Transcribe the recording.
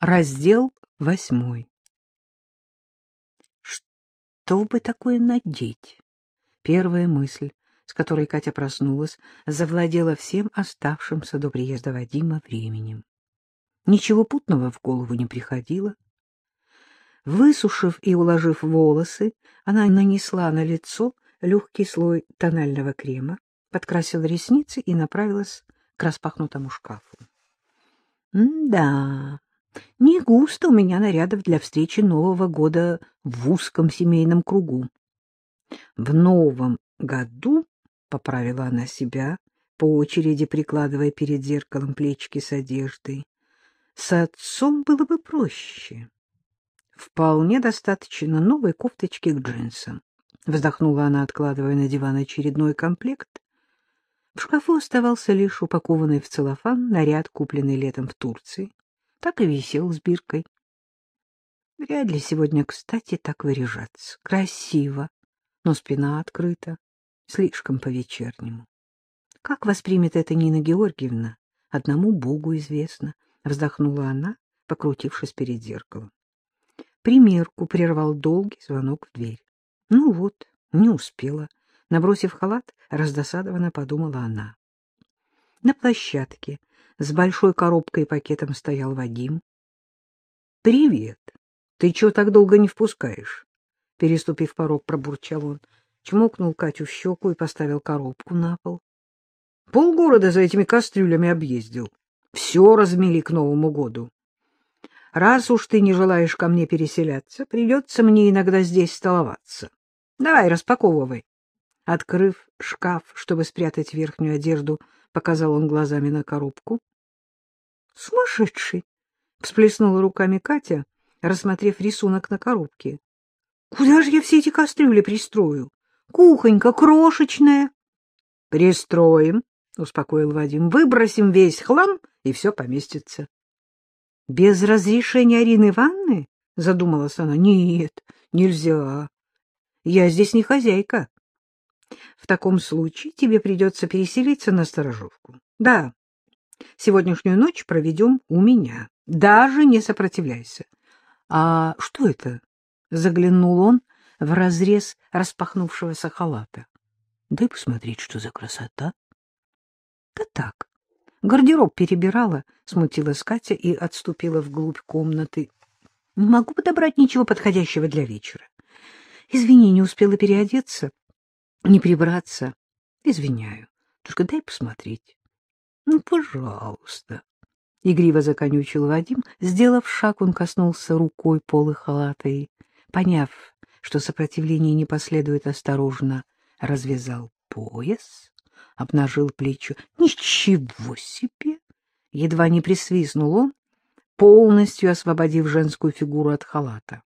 Раздел восьмой. Что бы такое надеть? Первая мысль, с которой Катя проснулась, завладела всем оставшимся до приезда Вадима временем. Ничего путного в голову не приходило. Высушив и уложив волосы, она нанесла на лицо легкий слой тонального крема, подкрасила ресницы и направилась к распахнутому шкафу. — Да, густо у меня нарядов для встречи Нового года в узком семейном кругу. В новом году, — поправила она себя, по очереди прикладывая перед зеркалом плечики с одеждой, — с отцом было бы проще. Вполне достаточно новой кофточки к джинсам. Вздохнула она, откладывая на диван очередной комплект. В шкафу оставался лишь упакованный в целлофан наряд, купленный летом в Турции так и висел с биркой. Вряд ли сегодня, кстати, так выряжаться. Красиво, но спина открыта, слишком по-вечернему. Как воспримет это Нина Георгиевна, одному Богу известно, вздохнула она, покрутившись перед зеркалом. Примерку прервал долгий звонок в дверь. Ну вот, не успела. Набросив халат, раздосадованно подумала она. На площадке с большой коробкой и пакетом стоял Вадим. — Привет. Ты чего так долго не впускаешь? Переступив порог, пробурчал он, чмокнул Катю в щеку и поставил коробку на пол. Полгорода за этими кастрюлями объездил. Все размели к Новому году. Раз уж ты не желаешь ко мне переселяться, придется мне иногда здесь столоваться. Давай, распаковывай. Открыв шкаф, чтобы спрятать верхнюю одежду, показал он глазами на коробку. Сумасшедший! — всплеснула руками Катя, рассмотрев рисунок на коробке. — Куда же я все эти кастрюли пристрою? Кухонька крошечная. — Пристроим, — успокоил Вадим. — Выбросим весь хлам, и все поместится. — Без разрешения Арины Ивановны? — задумалась она. — Нет, нельзя. Я здесь не хозяйка. В таком случае тебе придется переселиться на сторожовку. Да, Сегодняшнюю ночь проведем у меня. Даже не сопротивляйся. — А что это? — заглянул он в разрез распахнувшегося халата. — Дай посмотреть, что за красота. — Да так. Гардероб перебирала, смутилась Катя и отступила вглубь комнаты. — Не могу подобрать ничего подходящего для вечера. Извини, не успела переодеться, не прибраться. Извиняю. Только дай посмотреть. Ну, пожалуйста. Игриво законючил Вадим. Сделав шаг, он коснулся рукой полы халата и, поняв, что сопротивление не последует, осторожно развязал пояс, обнажил плечо. Ничего себе! Едва не присвистнул он, полностью освободив женскую фигуру от халата.